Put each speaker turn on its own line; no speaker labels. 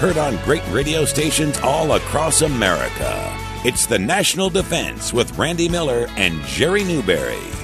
heard on great radio stations all across America. It's the National Defense with Randy Miller and Jerry Newberry.